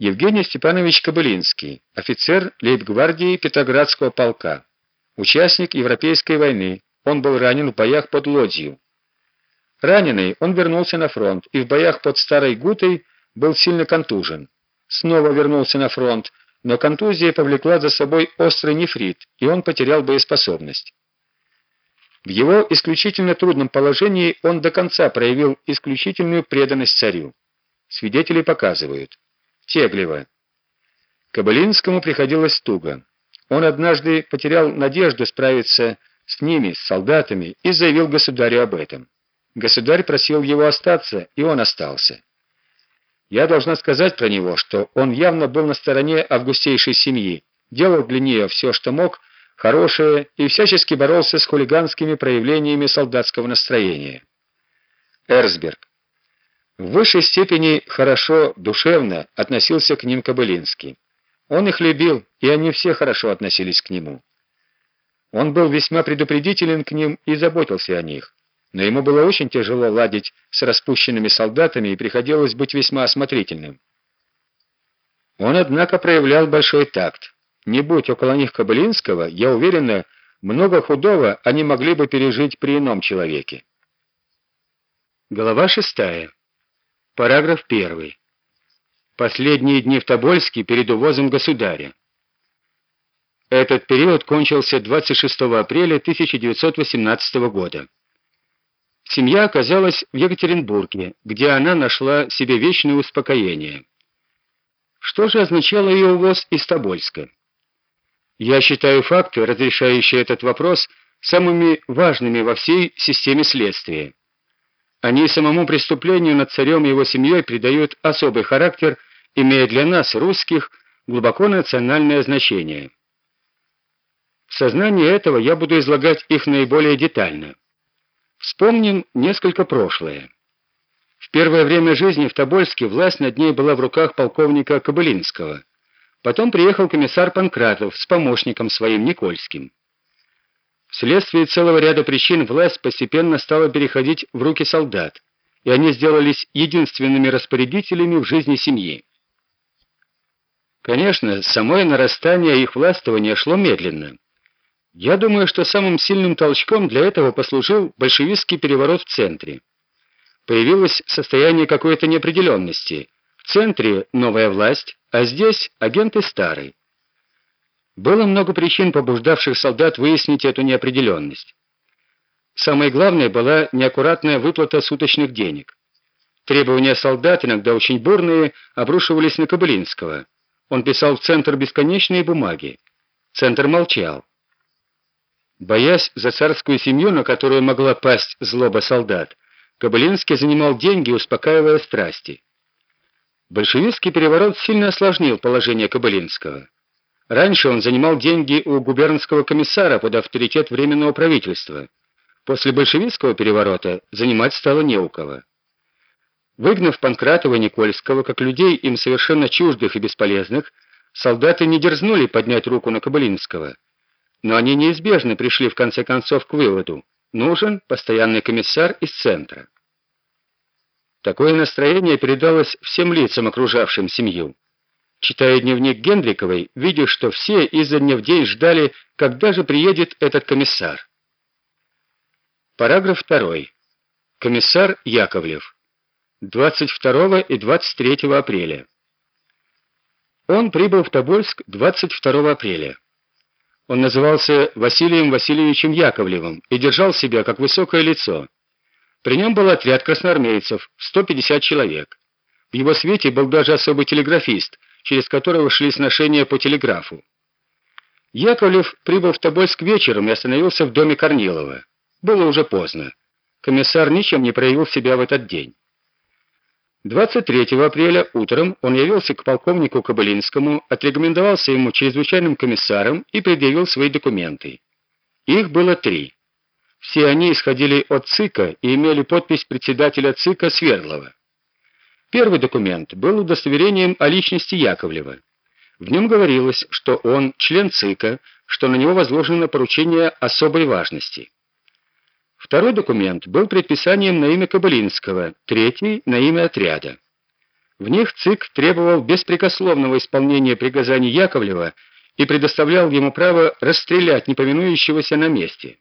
Евгений Степанович Кобылинский, офицер лейб-гвардии Петроградского полка, участник Европейской войны. Он был ранен в боях под Лодзью. Раненый, он вернулся на фронт и в боях под Старой Гутой был сильно контужен. Снова вернулся на фронт, но контузия повлекла за собой острый нефрит, и он потерял боеспособность. В его исключительно трудном положении он до конца проявил исключительную преданность царю. Свидетели показывают. Теглева. Кабылинскому приходилось туго. Он однажды потерял надежду справиться с ними, с солдатами, и заявил государю об этом. Государь просил его остаться, и он остался. Я должна сказать про него, что он явно был на стороне августейшей семьи, делал для нее все, что мог, хорошее, и всячески боролся с хулиганскими проявлениями солдатского настроения. Эрсберг. В высшей степени хорошо, душевно относился к ним Кобылинский. Он их любил, и они все хорошо относились к нему. Он был весьма предупредителен к ним и заботился о них но ему было очень тяжело ладить с распущенными солдатами и приходилось быть весьма осмотрительным. Он, однако, проявлял большой такт. Не будь около них Кобылинского, я уверена, много худого они могли бы пережить при ином человеке. Глава шестая. Параграф первый. Последние дни в Тобольске перед увозом государя. Этот период кончился 26 апреля 1918 года. Семья оказалась в Екатеринбурге, где она нашла себе вечное успокоение. Что же означало ее увоз из Тобольска? Я считаю факты, разрешающие этот вопрос, самыми важными во всей системе следствия. Они самому преступлению над царем и его семьей придают особый характер, имея для нас, русских, глубоко национальное значение. В сознании этого я буду излагать их наиболее детально. Вспомним несколько прошлое. В первое время жизни в Тобольске власть над ней была в руках полковника Кобылинского. Потом приехал комиссар Панкратов с помощником своим Никольским. Вследствие целого ряда причин власть постепенно стала переходить в руки солдат, и они сделались единственными распорядителями в жизни семьи. Конечно, самое нарастание их властвования шло медленно. Я думаю, что самым сильным толчком для этого послужил большевистский переворот в центре. Появилось состояние какой-то неопределенности. В центре новая власть, а здесь агенты старые. Было много причин, побуждавших солдат выяснить эту неопределенность. Самое главное была неаккуратная выплата суточных денег. Требования солдат, иногда очень бурные, обрушивались на Кобылинского. Он писал в центр бесконечные бумаги. Центр молчал. Боясь за царскую семью, на которую могла пасть злоба солдат, Кобылинский занимал деньги, успокаивая страсти. Большевистский переворот сильно осложнил положение Кобылинского. Раньше он занимал деньги у губернского комиссара под авторитет Временного правительства. После большевистского переворота занимать стало не у кого. Выгнав Панкратова и Никольского, как людей им совершенно чуждых и бесполезных, солдаты не дерзнули поднять руку на Кобылинского – но они неизбежно пришли в конце концов к выводу: нужен постоянный комиссар из центра. Такое настроение передалось всем лицам, окружавшим семью. Читая дневник Гендриковой, видишь, что все изо дня в день ждали, когда же приедет этот комиссар. Параграф 2. Комиссар Яковлев. 22 и 23 апреля. Он прибыл в Тобольск 22 апреля. Он назывался Василием Васильевичем Яковлевым и держал себя как высокое лицо. При нем был отряд красноармейцев, 150 человек. В его свете был даже особый телеграфист, через которого шли сношения по телеграфу. Яковлев прибыл в Тобольск вечером и остановился в доме Корнилова. Было уже поздно. Комиссар ничем не проявил себя в этот день. 23 апреля утром он явился к полковнику Кабылинскому, отрекомендовался ему чрезвычайным комиссаром и предъявил свои документы. Их было три. Все они исходили от ЦИКа и имели подпись председателя ЦИКа Свердлова. Первый документ был удостоверением о личности Яковлева. В нем говорилось, что он член ЦИКа, что на него возложено поручение особой важности. Второй документ был предписанием на имя Кабылинского, третий — на имя отряда. В них ЦИК требовал беспрекословного исполнения приказаний Яковлева и предоставлял ему право расстрелять неповинующегося на месте.